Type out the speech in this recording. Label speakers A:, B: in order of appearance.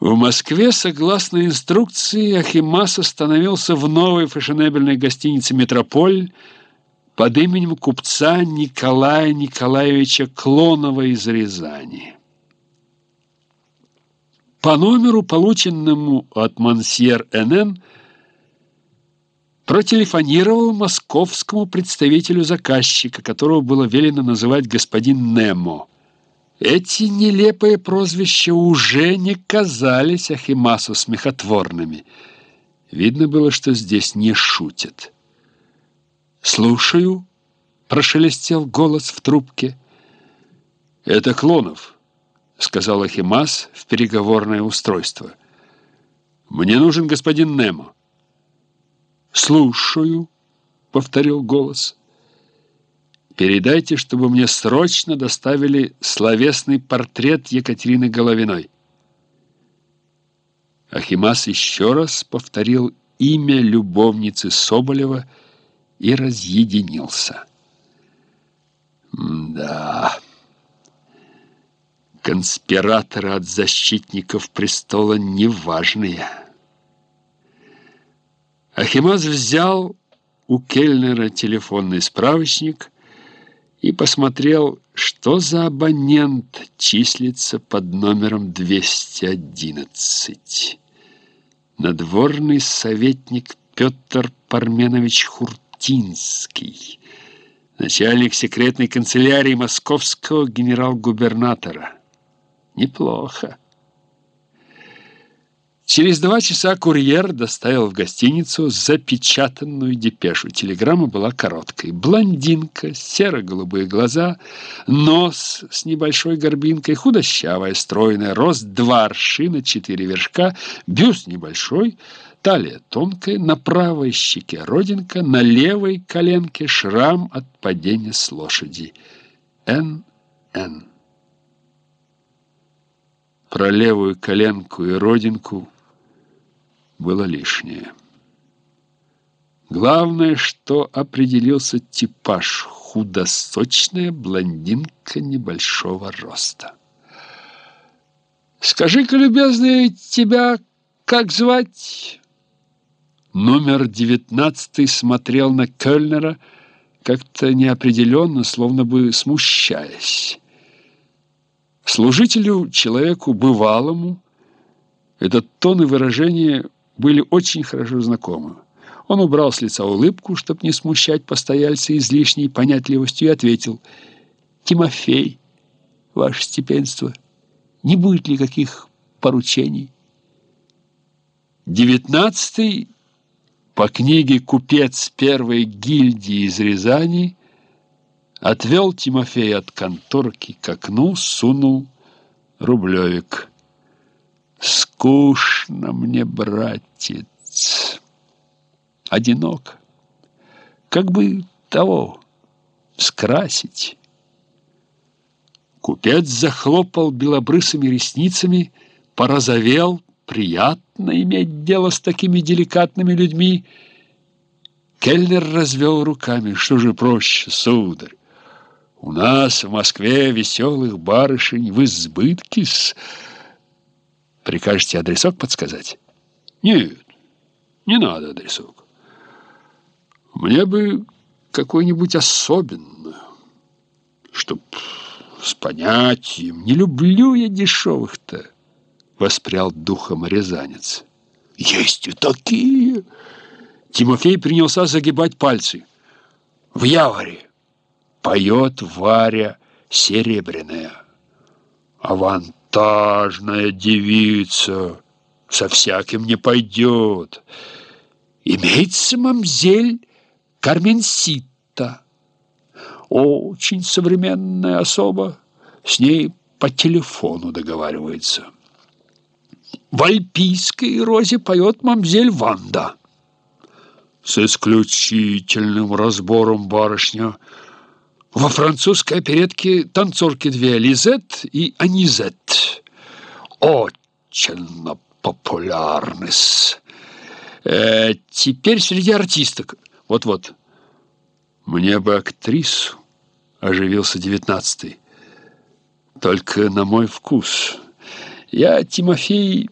A: В Москве, согласно инструкции, Ахимас остановился в новой фешенебельной гостинице «Метрополь» под именем купца Николая Николаевича Клонова из Рязани. По номеру, полученному от Мансьер НН, протелефонировал московскому представителю заказчика, которого было велено называть господин Немо. Эти нелепые прозвища уже не казались Ахимасу смехотворными. Видно было, что здесь не шутят. «Слушаю», — прошелестел голос в трубке. «Это Клонов», — сказал Ахимас в переговорное устройство. «Мне нужен господин Немо». «Слушаю», — повторил голос. Передайте, чтобы мне срочно доставили словесный портрет Екатерины Головиной. Ахимас еще раз повторил имя любовницы Соболева и разъединился. Да, конспираторы от защитников престола неважные. Ахимас взял у Кельнера телефонный справочник и посмотрел, что за абонент числится под номером 211. Надворный советник Петр Парменович Хуртинский, начальник секретной канцелярии московского генерал-губернатора. Неплохо. Через два часа курьер доставил в гостиницу запечатанную депешу. Телеграмма была короткой. Блондинка, серо-голубые глаза, нос с небольшой горбинкой, худощавая, стройная, рост два аршина, четыре вершка, бюст небольшой, талия тонкая, на правой щеке родинка, на левой коленке шрам от падения с лошади. Н.Н. Про левую коленку и родинку было лишнее. Главное, что определился типаж худосочная блондинка небольшого роста. «Скажи-ка, любезный, тебя как звать?» Номер девятнадцатый смотрел на Кёльнера как-то неопределенно, словно бы смущаясь. Служителю, человеку бывалому, этот тон и выражение – были очень хорошо знакомы. Он убрал с лица улыбку, чтобы не смущать постояльца излишней понятливостью, и ответил, «Тимофей, ваше степенство, не будет ли каких поручений?» Девятнадцатый, по книге «Купец первой гильдии из Рязани», отвел Тимофея от конторки к окну, сунул рублевик. Скучно мне, братец, одинок. Как бы того скрасить. Купец захлопал белобрысыми ресницами, порозовел, приятно иметь дело с такими деликатными людьми. Кельнер развел руками. Что же проще, сударь? У нас в Москве веселых барышень в избытке-с, Прикажете адресок подсказать? Нет, не надо адресок. Мне бы какой-нибудь особенную, чтоб с понятием. Не люблю я дешевых-то, воспрял духом рязанец. Есть и такие. Тимофей принялся загибать пальцы. В яворе поет Варя серебряная. Авант эпатажная девица, со всяким не пойдет. Имеется мамзель Карменсита, очень современная особа, с ней по телефону договаривается. В альпийской розе поет мамзель Ванда. С исключительным разбором барышня – во французской оперетке танцорки две Лизет и Анизет. Очень популярны. Э, теперь среди артисток. Вот-вот. Мне бы актрису, оживился девятнадцатый. Только на мой вкус. Я, Тимофей,